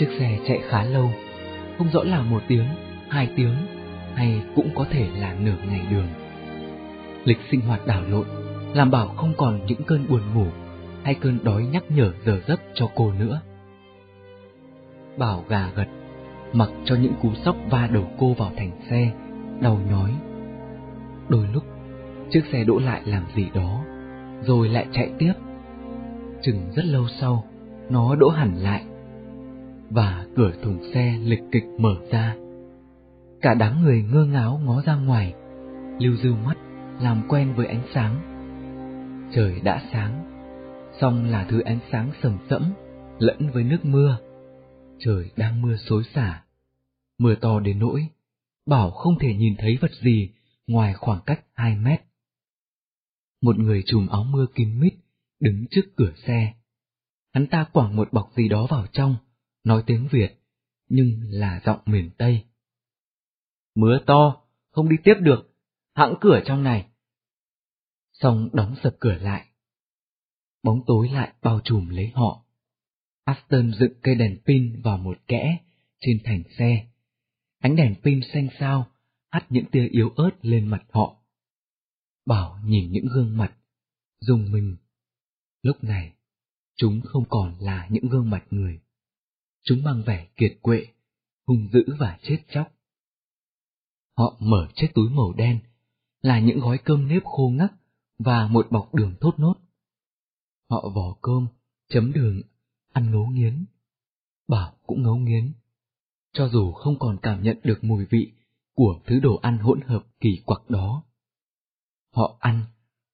Chiếc xe chạy khá lâu, không rõ là một tiếng, hai tiếng, hay cũng có thể là nửa ngày đường. Lịch sinh hoạt đảo lộn, làm Bảo không còn những cơn buồn ngủ hay cơn đói nhắc nhở giờ giấc cho cô nữa. Bảo gà gật, mặc cho những cú sốc va đầu cô vào thành xe, đau nhói. Đôi lúc, chiếc xe đỗ lại làm gì đó, rồi lại chạy tiếp. Chừng rất lâu sau, nó đỗ hẳn lại, và cửa thùng xe lịch kịch mở ra. Cả đám người ngơ ngáo ngó ra ngoài, lưu dư mắt, làm quen với ánh sáng. Trời đã sáng, song là thứ ánh sáng sầm sẫm, lẫn với nước mưa. Trời đang mưa xối xả, mưa to đến nỗi, Bảo không thể nhìn thấy vật gì ngoài khoảng cách hai mét. Một người trùm áo mưa kín mít, đứng trước cửa xe. Hắn ta quẳng một bọc gì đó vào trong, nói tiếng Việt, nhưng là giọng miền Tây. Mưa to, không đi tiếp được, hãng cửa trong này. Xong đóng sập cửa lại. Bóng tối lại bao trùm lấy họ. Aston dựng cây đèn pin vào một kẽ trên thành xe. Ánh đèn pin xanh sao hắt những tia yếu ớt lên mặt họ. Bảo nhìn những gương mặt, dùng mình. Lúc này, chúng không còn là những gương mặt người. Chúng mang vẻ kiệt quệ, hung dữ và chết chóc. Họ mở chiếc túi màu đen, là những gói cơm nếp khô ngắt và một bọc đường thốt nốt. Họ vò cơm, chấm đường, ăn ngấu nghiến. Bảo cũng ngấu nghiến. Cho dù không còn cảm nhận được mùi vị của thứ đồ ăn hỗn hợp kỳ quặc đó. Họ ăn,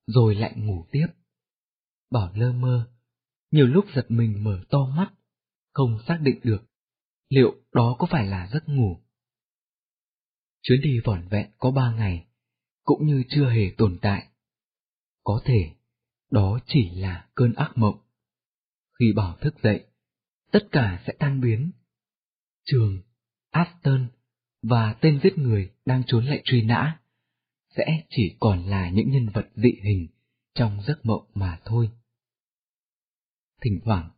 rồi lại ngủ tiếp. Bảo lơ mơ, nhiều lúc giật mình mở to mắt, không xác định được liệu đó có phải là giấc ngủ. Chuyến đi vỏn vẹn có ba ngày, cũng như chưa hề tồn tại. Có thể, đó chỉ là cơn ác mộng. Khi Bảo thức dậy, tất cả sẽ tan biến. Trường, Aston và tên giết người đang trốn lại truy nã sẽ chỉ còn là những nhân vật dị hình trong giấc mộng mà thôi. Thỉnh thoảng,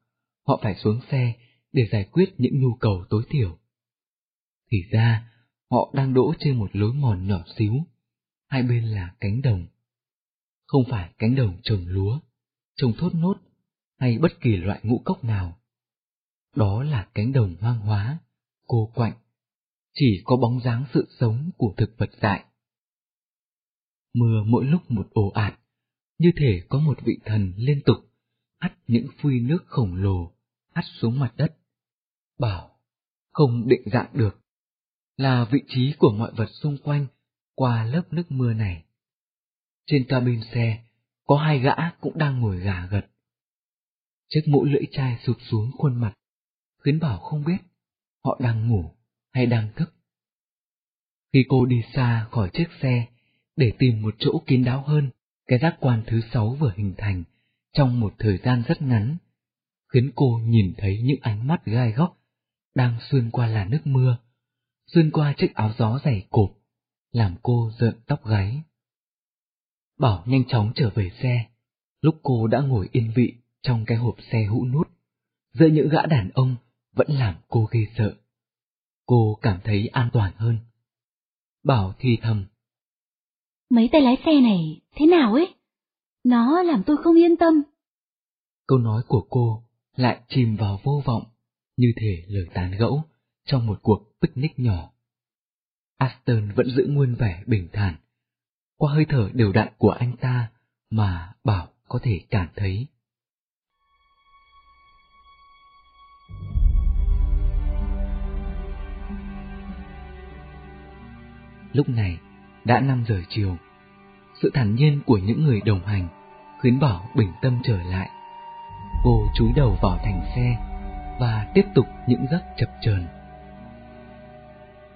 họ phải xuống xe để giải quyết những nhu cầu tối thiểu. Thì ra, họ đang đỗ trên một lối mòn nhỏ xíu, hai bên là cánh đồng. Không phải cánh đồng trồng lúa, trồng thốt nốt hay bất kỳ loại ngũ cốc nào. Đó là cánh đồng hoang hóa, cô quạnh, chỉ có bóng dáng sự sống của thực vật dại. Mưa mỗi lúc một ồ ạt, như thể có một vị thần liên tục hắt những phuy nước khổng lồ hắt xuống mặt đất. Bảo, không định dạng được, là vị trí của mọi vật xung quanh qua lớp nước mưa này. Trên cabin xe, có hai gã cũng đang ngồi gà gật. Chiếc mũ lưỡi chai sụp xuống khuôn mặt, khiến Bảo không biết họ đang ngủ hay đang thức. Khi cô đi xa khỏi chiếc xe để tìm một chỗ kín đáo hơn, cái giác quan thứ sáu vừa hình thành trong một thời gian rất ngắn, khiến cô nhìn thấy những ánh mắt gai góc đang xuyên qua làn nước mưa, xuyên qua chiếc áo gió dày cộp, làm cô rợn tóc gáy. Bảo nhanh chóng trở về xe, lúc cô đã ngồi yên vị trong cái hộp xe hũ nút, giữa những gã đàn ông vẫn làm cô ghê sợ. Cô cảm thấy an toàn hơn. Bảo thì thầm. Mấy tay lái xe này thế nào ấy? Nó làm tôi không yên tâm. Câu nói của cô lại chìm vào vô vọng, như thể lời tán gẫu trong một cuộc picnic nhỏ. Aston vẫn giữ nguyên vẻ bình thản, qua hơi thở đều đặn của anh ta mà Bảo có thể cảm thấy. Lúc này, đã 5 giờ chiều. Sự thản nhiên của những người đồng hành khiến Bảo bình tâm trở lại. Cô chúi đầu vào thành xe và tiếp tục những giấc chập chờn.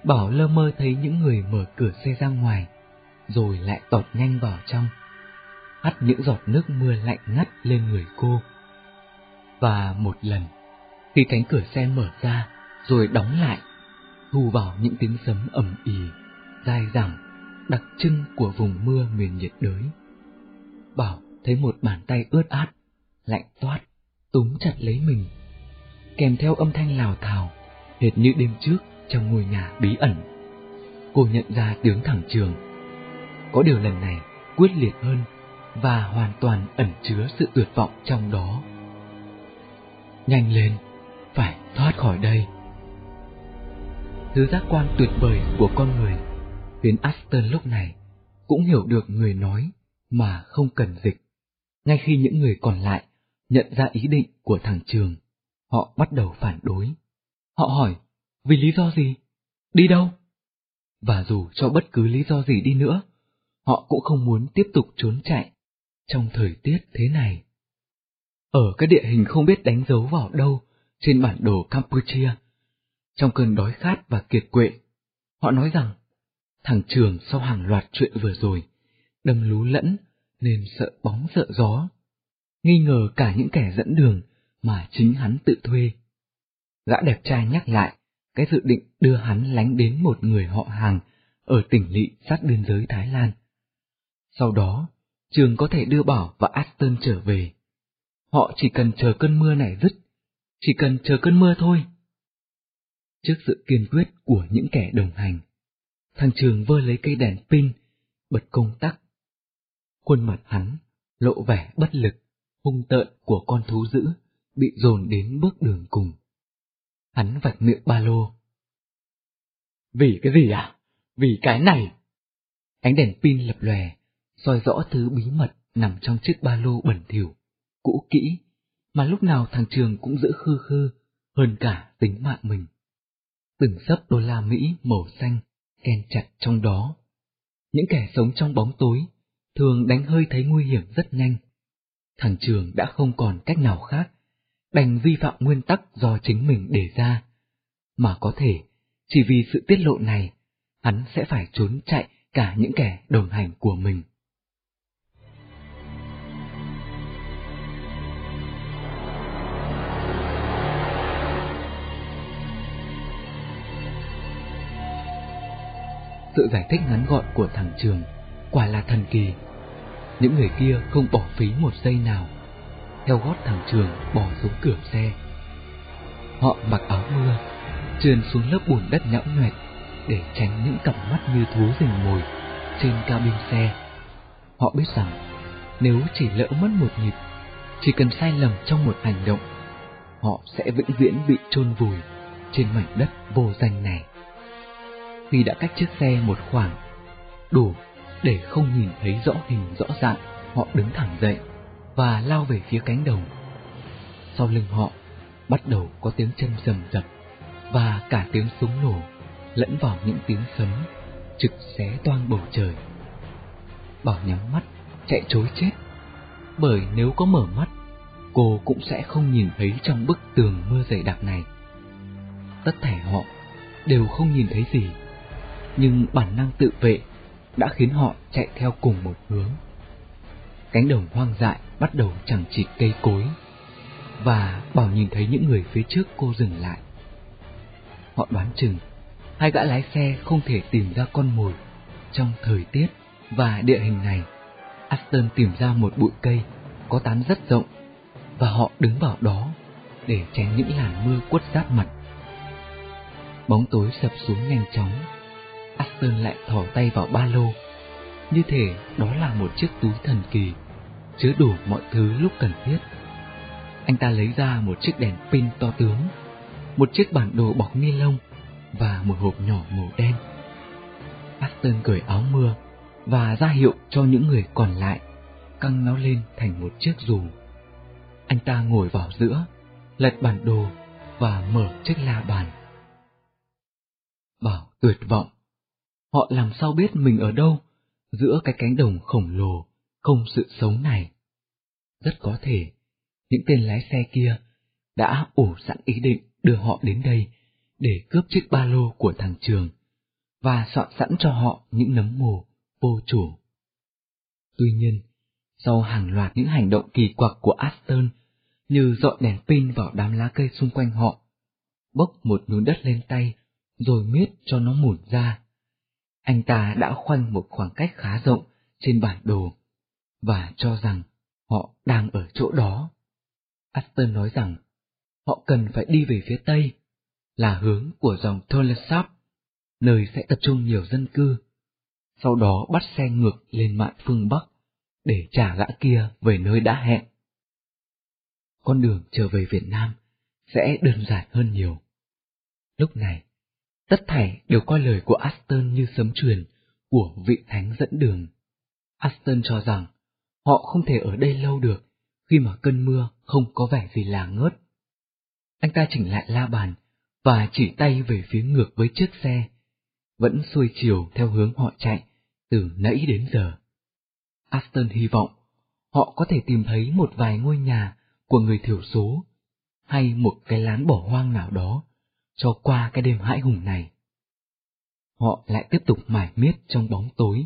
Bảo lơ mơ thấy những người mở cửa xe ra ngoài, rồi lại tọt nhanh vào trong, hắt những giọt nước mưa lạnh ngắt lên người cô. Và một lần, khi cánh cửa xe mở ra rồi đóng lại, thu vào những tiếng sấm ầm ì, dai dẳng, đặc trưng của vùng mưa miền nhiệt đới. Bảo thấy một bàn tay ướt át, lạnh toát, túm chặt lấy mình, kèm theo âm thanh lào thào hệt như đêm trước trong ngôi nhà bí ẩn. Cô nhận ra tướng thẳng trường. Có điều lần này quyết liệt hơn và hoàn toàn ẩn chứa sự tuyệt vọng trong đó. Nhanh lên, phải thoát khỏi đây. Thứ giác quan tuyệt vời của con người khiến Aston lúc này cũng hiểu được người nói mà không cần dịch. Ngay khi những người còn lại nhận ra ý định của thằng Trường, họ bắt đầu phản đối. Họ hỏi, vì lý do gì? Đi đâu? Và dù cho bất cứ lý do gì đi nữa, họ cũng không muốn tiếp tục trốn chạy trong thời tiết thế này. Ở cái địa hình không biết đánh dấu vào đâu trên bản đồ Campuchia, trong cơn đói khát và kiệt quệ, họ nói rằng thằng Trường sau hàng loạt chuyện vừa rồi, đâm lú lẫn nên sợ bóng sợ gió, nghi ngờ cả những kẻ dẫn đường mà chính hắn tự thuê. Gã đẹp trai nhắc lại cái dự định đưa hắn lánh đến một người họ hàng ở tỉnh lỵ sát biên giới Thái Lan. Sau đó, Trường có thể đưa Bảo và Aston trở về. Họ chỉ cần chờ cơn mưa này dứt, chỉ cần chờ cơn mưa thôi. Trước sự kiên quyết của những kẻ đồng hành, thằng Trường vơ lấy cây đèn pin, bật công tắc. Khuôn mặt hắn lộ vẻ bất lực, hung tợn của con thú dữ bị dồn đến bước đường cùng. Hắn vạch miệng ba lô. Vì cái gì à? Vì cái này! Ánh đèn pin lập lòe, soi rõ thứ bí mật nằm trong chiếc ba lô bẩn thỉu, cũ kỹ, mà lúc nào thằng Trường cũng giữ khư khư, hơn cả tính mạng mình. Từng sấp đô la Mỹ màu xanh, ken chặt trong đó. Những kẻ sống trong bóng tối, thường đánh hơi thấy nguy hiểm rất nhanh. Thằng Trường đã không còn cách nào khác, đành vi phạm nguyên tắc do chính mình đề ra. Mà có thể, chỉ vì sự tiết lộ này, hắn sẽ phải trốn chạy cả những kẻ đồng hành của mình. Sự giải thích ngắn gọn của thằng Trường quả là thần kỳ. Những người kia không bỏ phí một giây nào, theo gót thằng Trường bỏ xuống cửa xe. Họ mặc áo mưa, trườn xuống lớp bùn đất nhão nhoẹt để tránh những cặp mắt như thú rình mồi trên cabin xe. Họ biết rằng nếu chỉ lỡ mất một nhịp, chỉ cần sai lầm trong một hành động, họ sẽ vĩnh viễn bị chôn vùi trên mảnh đất vô danh này khi đã cách chiếc xe một khoảng, đủ để không nhìn thấy rõ hình rõ dạng, họ đứng thẳng dậy và lao về phía cánh đồng. Sau lưng họ bắt đầu có tiếng chân rầm rập và cả tiếng súng nổ lẫn vào những tiếng sấm trực xé toang bầu trời. Bảo nhắm mắt chạy trối chết, bởi nếu có mở mắt, cô cũng sẽ không nhìn thấy trong bức tường mưa dày đặc này. Tất thảy họ đều không nhìn thấy gì nhưng bản năng tự vệ đã khiến họ chạy theo cùng một hướng. Cánh đồng hoang dại bắt đầu chẳng chịt cây cối, và Bảo nhìn thấy những người phía trước cô dừng lại. Họ đoán chừng hai gã lái xe không thể tìm ra con mồi trong thời tiết và địa hình này. Aston tìm ra một bụi cây có tán rất rộng và họ đứng vào đó để tránh những làn mưa quất sát mặt. Bóng tối sập xuống nhanh chóng Aston lại thò tay vào ba lô, như thể đó là một chiếc túi thần kỳ, chứa đủ mọi thứ lúc cần thiết. Anh ta lấy ra một chiếc đèn pin to tướng, một chiếc bản đồ bọc ni lông và một hộp nhỏ màu đen. Aston cởi áo mưa và ra hiệu cho những người còn lại căng nó lên thành một chiếc dù. Anh ta ngồi vào giữa, lật bản đồ và mở chiếc la bàn. Bảo tuyệt vọng Họ làm sao biết mình ở đâu, giữa cái cánh đồng khổng lồ, không sự sống này. Rất có thể, những tên lái xe kia đã ủ sẵn ý định đưa họ đến đây để cướp chiếc ba lô của thằng Trường và soạn sẵn cho họ những nấm mồ vô chủ. Tuy nhiên, sau hàng loạt những hành động kỳ quặc của Aston như dọn đèn pin vào đám lá cây xung quanh họ, bốc một núi đất lên tay rồi miết cho nó mủn ra, anh ta đã khoanh một khoảng cách khá rộng trên bản đồ và cho rằng họ đang ở chỗ đó. Aston nói rằng họ cần phải đi về phía tây, là hướng của dòng Tolesap, nơi sẽ tập trung nhiều dân cư. Sau đó bắt xe ngược lên mạn phương Bắc để trả gã kia về nơi đã hẹn. Con đường trở về Việt Nam sẽ đơn giản hơn nhiều. Lúc này, tất thảy đều coi lời của Aston như sấm truyền của vị thánh dẫn đường. Aston cho rằng họ không thể ở đây lâu được khi mà cơn mưa không có vẻ gì là ngớt. Anh ta chỉnh lại la bàn và chỉ tay về phía ngược với chiếc xe, vẫn xuôi chiều theo hướng họ chạy từ nãy đến giờ. Aston hy vọng họ có thể tìm thấy một vài ngôi nhà của người thiểu số hay một cái lán bỏ hoang nào đó cho qua cái đêm hãi hùng này. Họ lại tiếp tục mải miết trong bóng tối.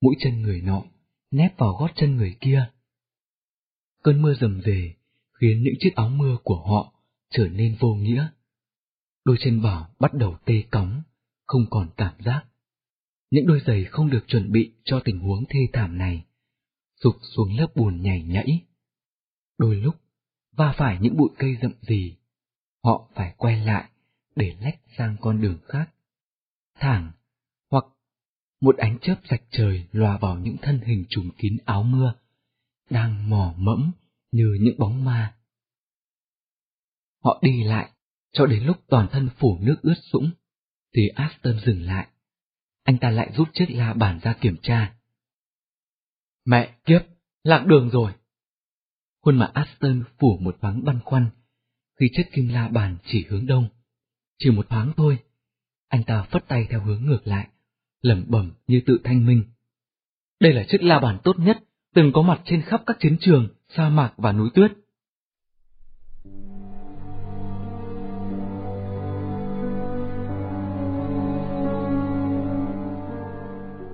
Mũi chân người nọ nép vào gót chân người kia. Cơn mưa rầm rề khiến những chiếc áo mưa của họ trở nên vô nghĩa. Đôi chân bảo bắt đầu tê cóng, không còn cảm giác. Những đôi giày không được chuẩn bị cho tình huống thê thảm này, sụp xuống lớp bùn nhảy nhảy. Đôi lúc, va phải những bụi cây rậm gì, họ phải quay lại để lách sang con đường khác. Thẳng, hoặc một ánh chớp rạch trời lòa vào những thân hình trùm kín áo mưa, đang mò mẫm như những bóng ma. Họ đi lại, cho đến lúc toàn thân phủ nước ướt sũng, thì Aston dừng lại. Anh ta lại rút chiếc la bàn ra kiểm tra. Mẹ kiếp, lạc đường rồi. Khuôn mặt Aston phủ một thoáng băn khoăn, khi chiếc kim la bàn chỉ hướng đông. Chỉ một thoáng thôi, anh ta phất tay theo hướng ngược lại, lẩm bẩm như tự thanh minh. Đây là chiếc la bàn tốt nhất, từng có mặt trên khắp các chiến trường, sa mạc và núi tuyết.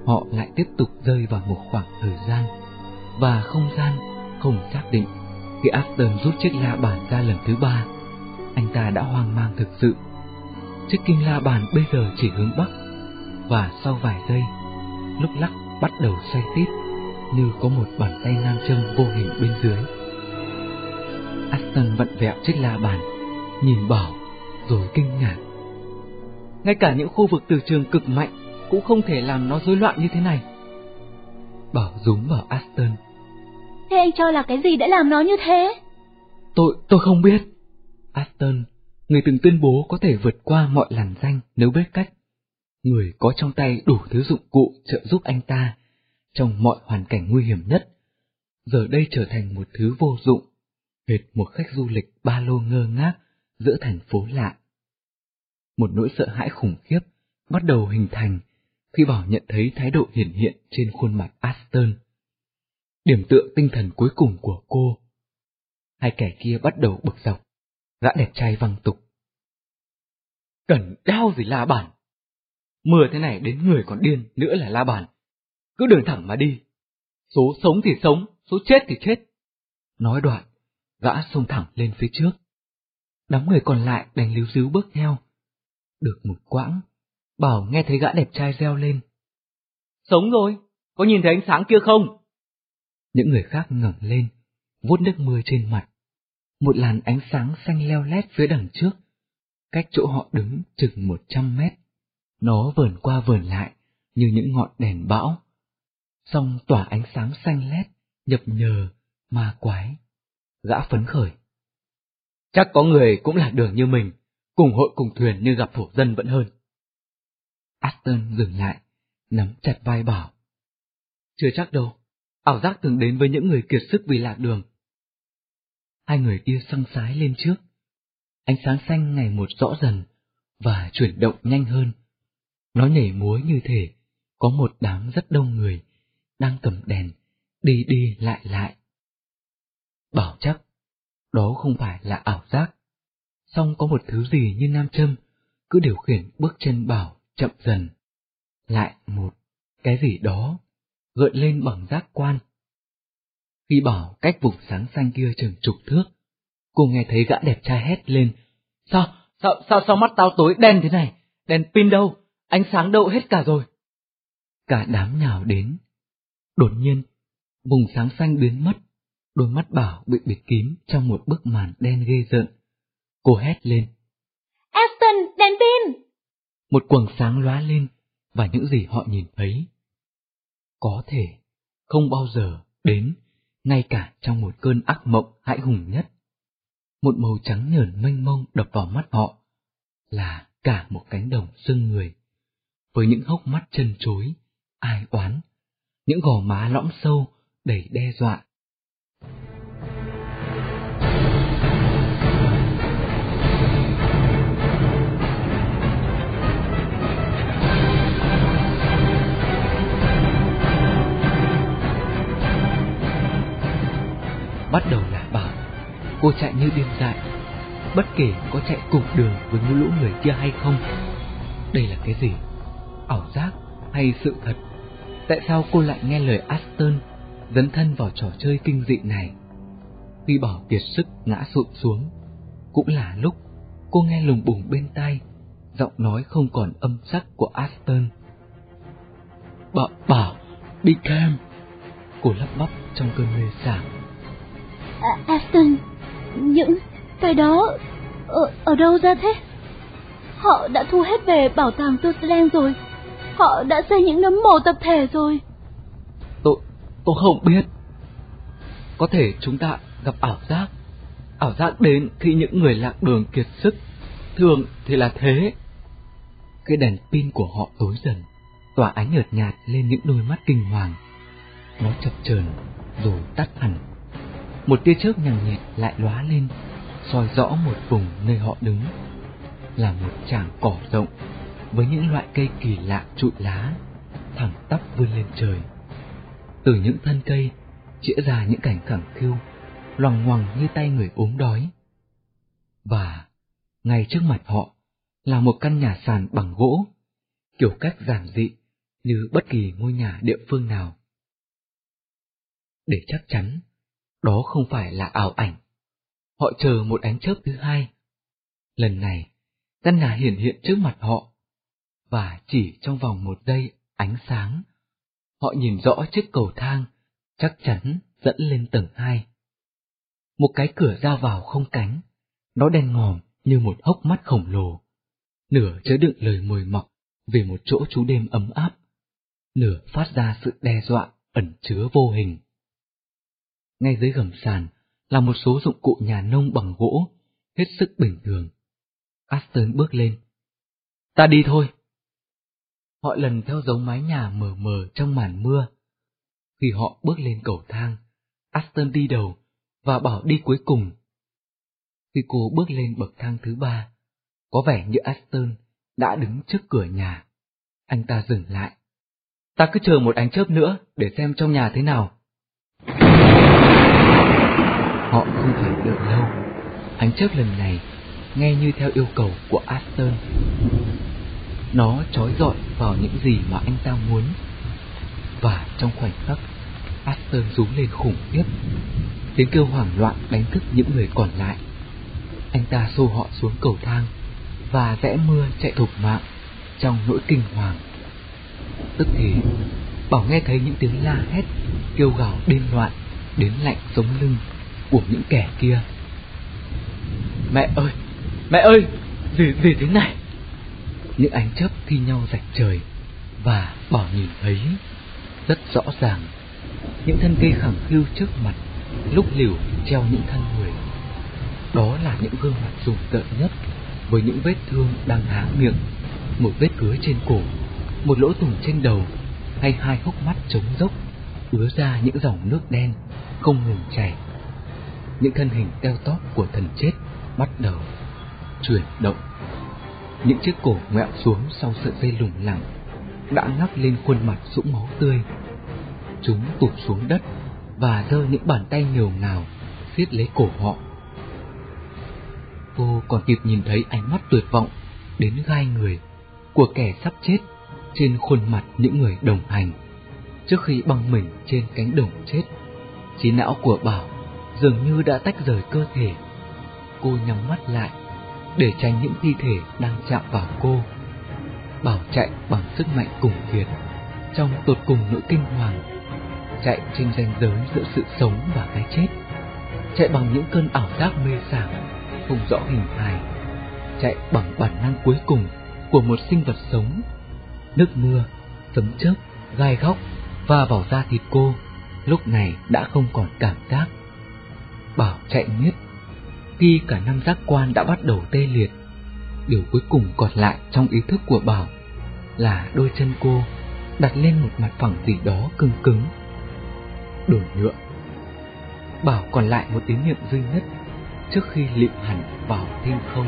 Họ lại tiếp tục rơi vào một khoảng thời gian và không gian không xác định. Khi Aston rút chiếc la bàn ra lần thứ ba, anh ta đã hoang mang thực sự. Chiếc kim la bàn bây giờ chỉ hướng bắc, và sau vài giây, lúc lắc bắt đầu xoay tít, như có một bàn tay nam châm vô hình bên dưới. Aston vặn vẹo chiếc la bàn, nhìn Bảo, rồi kinh ngạc. Ngay cả những khu vực từ trường cực mạnh cũng không thể làm nó rối loạn như thế này. Bảo rúng vào Aston. Thế anh cho là cái gì đã làm nó như thế? Tôi, tôi không biết. Aston, người từng tuyên bố có thể vượt qua mọi làn danh nếu biết cách. Người có trong tay đủ thứ dụng cụ trợ giúp anh ta trong mọi hoàn cảnh nguy hiểm nhất. Giờ đây trở thành một thứ vô dụng, hệt một khách du lịch ba lô ngơ ngác giữa thành phố lạ. Một nỗi sợ hãi khủng khiếp bắt đầu hình thành khi Bảo nhận thấy thái độ hiển hiện trên khuôn mặt Aston. Điểm tựa tinh thần cuối cùng của cô. Hai kẻ kia bắt đầu bực dọc, gã đẹp trai văng tục. Cần đau gì la bản. Mưa thế này đến người còn điên nữa là la bản, Cứ đường thẳng mà đi. Số sống thì sống, số chết thì chết. Nói đoạn, gã xông thẳng lên phía trước. Đám người còn lại đành líu díu bước theo. Được một quãng, Bảo nghe thấy gã đẹp trai reo lên. Sống rồi, có nhìn thấy ánh sáng kia không? Những người khác ngẩng lên, vuốt nước mưa trên mặt. Một làn ánh sáng xanh leo lét phía đằng trước, cách chỗ họ đứng chừng một trăm mét. Nó vờn qua vờn lại như những ngọn đèn bão. song tỏa ánh sáng xanh lét, nhập nhờ, ma quái. Gã phấn khởi. Chắc có người cũng lạc đường như mình, cùng hội cùng thuyền như gặp thổ dân vẫn hơn. Aston dừng lại, nắm chặt vai bảo. Chưa chắc đâu, ảo giác thường đến với những người kiệt sức vì lạc đường. Hai người kia săng sái lên trước. Ánh sáng xanh ngày một rõ dần và chuyển động nhanh hơn. Nó nhảy múa như thể có một đám rất đông người đang cầm đèn đi đi lại lại. Bảo chắc, đó không phải là ảo giác. Song có một thứ gì như nam châm cứ điều khiển bước chân Bảo chậm dần. Lại một cái gì đó gợi lên bằng giác quan. Khi bảo cách vùng sáng xanh kia chừng chục thước, cô nghe thấy gã đẹp trai hét lên. Sao, sao, sao, sao mắt tao tối đen thế này? Đèn pin đâu? Ánh sáng đâu hết cả rồi? Cả đám nhào đến. Đột nhiên, vùng sáng xanh biến mất, đôi mắt bảo bị bịt kín trong một bức màn đen ghê rợn. Cô hét lên. Esther! đèn pin! Một quầng sáng lóa lên, và những gì họ nhìn thấy. Có thể, không bao giờ đến, ngay cả trong một cơn ác mộng hãi hùng nhất. Một màu trắng nhờn mênh mông đập vào mắt họ, là cả một cánh đồng sưng người, với những hốc mắt chân chối, ai oán, những gò má lõm sâu đầy đe dọa bắt đầu là bảo, cô chạy như điên dại, bất kể có chạy cùng đường với những lũ người kia hay không, đây là cái gì? Ảo giác hay sự thật? Tại sao cô lại nghe lời aston dấn thân vào trò chơi kinh dị này? Khi bỏ kiệt sức ngã sụp xuống, cũng là lúc cô nghe lùng bùng bên tai, giọng nói không còn âm sắc của aston. Bảo bảo, đi cam. Cô lắp bắp trong cơn mê sảng. À, Aston, những cái đó ở, ở đâu ra thế? Họ đã thu hết về bảo tàng Tutsland rồi. Họ đã xây những nấm mồ tập thể rồi. Tôi, tôi không biết. Có thể chúng ta gặp ảo giác. Ảo giác đến khi những người lạc đường kiệt sức. Thường thì là thế. Cái đèn pin của họ tối dần, tỏa ánh nhợt nhạt lên những đôi mắt kinh hoàng. Nó chập chờn rồi tắt hẳn một tia chớp nhằng nhẹt lại lóa lên, soi rõ một vùng nơi họ đứng. Là một tràng cỏ rộng, với những loại cây kỳ lạ trụi lá, thẳng tắp vươn lên trời. Từ những thân cây, chĩa ra những cảnh khẳng khiu, loằng ngoằng như tay người ốm đói. Và, ngay trước mặt họ, là một căn nhà sàn bằng gỗ, kiểu cách giản dị như bất kỳ ngôi nhà địa phương nào. Để chắc chắn, đó không phải là ảo ảnh. Họ chờ một ánh chớp thứ hai. Lần này, căn nhà hiển hiện trước mặt họ, và chỉ trong vòng một giây ánh sáng, họ nhìn rõ chiếc cầu thang chắc chắn dẫn lên tầng hai. Một cái cửa ra vào không cánh, nó đen ngòm như một hốc mắt khổng lồ, nửa chứa đựng lời mồi mọc về một chỗ trú đêm ấm áp, nửa phát ra sự đe dọa ẩn chứa vô hình ngay dưới gầm sàn là một số dụng cụ nhà nông bằng gỗ, hết sức bình thường. Aston bước lên. Ta đi thôi. Họ lần theo dấu mái nhà mờ mờ trong màn mưa. Khi họ bước lên cầu thang, Aston đi đầu và bảo đi cuối cùng. Khi cô bước lên bậc thang thứ ba, có vẻ như Aston đã đứng trước cửa nhà. Anh ta dừng lại. Ta cứ chờ một ánh chớp nữa để xem trong nhà thế nào. Họ không thể đợi lâu. Ánh chớp lần này nghe như theo yêu cầu của Aston. Nó trói dọi vào những gì mà anh ta muốn. Và trong khoảnh khắc, Aston rú lên khủng khiếp. Tiếng kêu hoảng loạn đánh thức những người còn lại. Anh ta xô họ xuống cầu thang và rẽ mưa chạy thục mạng trong nỗi kinh hoàng. Tức thì, Bảo nghe thấy những tiếng la hét, kêu gào điên loạn đến lạnh sống lưng của những kẻ kia. Mẹ ơi, mẹ ơi, gì gì thế này? Những ánh chớp thi nhau rạch trời và Bảo nhìn thấy rất rõ ràng những thân cây khẳng khiu trước mặt lúc liều treo những thân người. Đó là những gương mặt rùng rợn nhất với những vết thương đang há miệng, một vết cứa trên cổ, một lỗ thủng trên đầu hay hai hốc mắt trống dốc ứa ra những dòng nước đen không ngừng chảy những thân hình teo tóp của thần chết bắt đầu chuyển động. Những chiếc cổ ngoẹo xuống sau sợi dây lủng lẳng đã ngắc lên khuôn mặt sũng máu tươi. Chúng tụt xuống đất và giơ những bàn tay nhiều ngào siết lấy cổ họ. Cô còn kịp nhìn thấy ánh mắt tuyệt vọng đến gai người của kẻ sắp chết trên khuôn mặt những người đồng hành trước khi băng mình trên cánh đồng chết. Trí não của Bảo dường như đã tách rời cơ thể. Cô nhắm mắt lại để tránh những thi thể đang chạm vào cô. Bảo chạy bằng sức mạnh cùng kiệt, trong tột cùng nỗi kinh hoàng, chạy trên ranh giới giữa sự sống và cái chết, chạy bằng những cơn ảo giác mê sảng, không rõ hình hài, chạy bằng bản năng cuối cùng của một sinh vật sống. Nước mưa, sấm chớp, gai góc và vào da thịt cô lúc này đã không còn cảm giác. Bảo chạy miết, khi cả năm giác quan đã bắt đầu tê liệt, điều cuối cùng còn lại trong ý thức của Bảo là đôi chân cô đặt lên một mặt phẳng gì đó cứng cứng. Đổi nhựa. Bảo còn lại một tín niệm duy nhất trước khi lịm hẳn vào thiên không.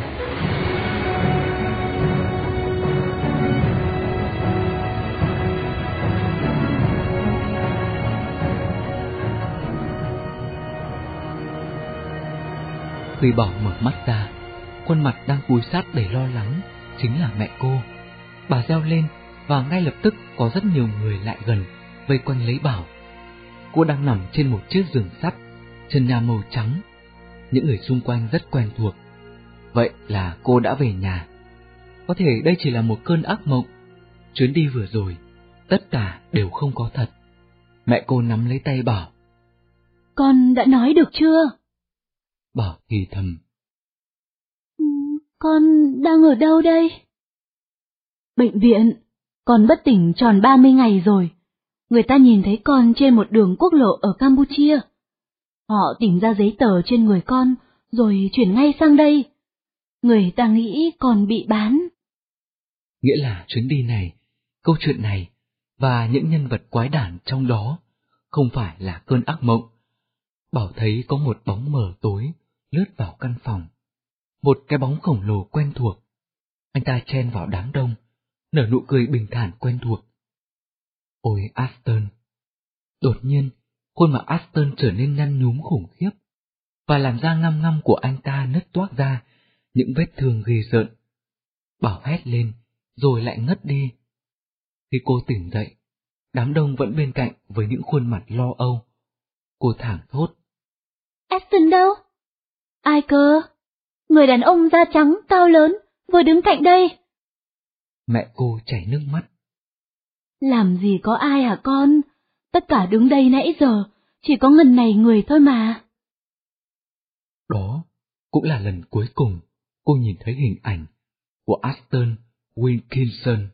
Huy Bảo mở mắt ra, khuôn mặt đang cúi sát đầy lo lắng chính là mẹ cô. Bà reo lên và ngay lập tức có rất nhiều người lại gần, vây quanh lấy Bảo. Cô đang nằm trên một chiếc giường sắt, chân nhà màu trắng. Những người xung quanh rất quen thuộc. Vậy là cô đã về nhà. Có thể đây chỉ là một cơn ác mộng. Chuyến đi vừa rồi, tất cả đều không có thật. Mẹ cô nắm lấy tay Bảo. Con đã nói được chưa? Bảo thì thầm. Ừ, con đang ở đâu đây? Bệnh viện. Con bất tỉnh tròn 30 ngày rồi. Người ta nhìn thấy con trên một đường quốc lộ ở Campuchia. Họ tìm ra giấy tờ trên người con, rồi chuyển ngay sang đây. Người ta nghĩ con bị bán. Nghĩa là chuyến đi này, câu chuyện này, và những nhân vật quái đản trong đó, không phải là cơn ác mộng. Bảo thấy có một bóng mờ tối lướt vào căn phòng. Một cái bóng khổng lồ quen thuộc. Anh ta chen vào đám đông, nở nụ cười bình thản quen thuộc. Ôi Aston! Đột nhiên, khuôn mặt Aston trở nên nhăn nhúm khủng khiếp, và làn da ngăm ngăm của anh ta nứt toác ra những vết thương ghê rợn. Bảo hét lên, rồi lại ngất đi. Khi cô tỉnh dậy, đám đông vẫn bên cạnh với những khuôn mặt lo âu. Cô thảng thốt. Aston đâu? Ai cơ? Người đàn ông da trắng, cao lớn, vừa đứng cạnh đây. Mẹ cô chảy nước mắt. Làm gì có ai hả con? Tất cả đứng đây nãy giờ, chỉ có ngần này người thôi mà. Đó cũng là lần cuối cùng cô nhìn thấy hình ảnh của Aston Wilkinson.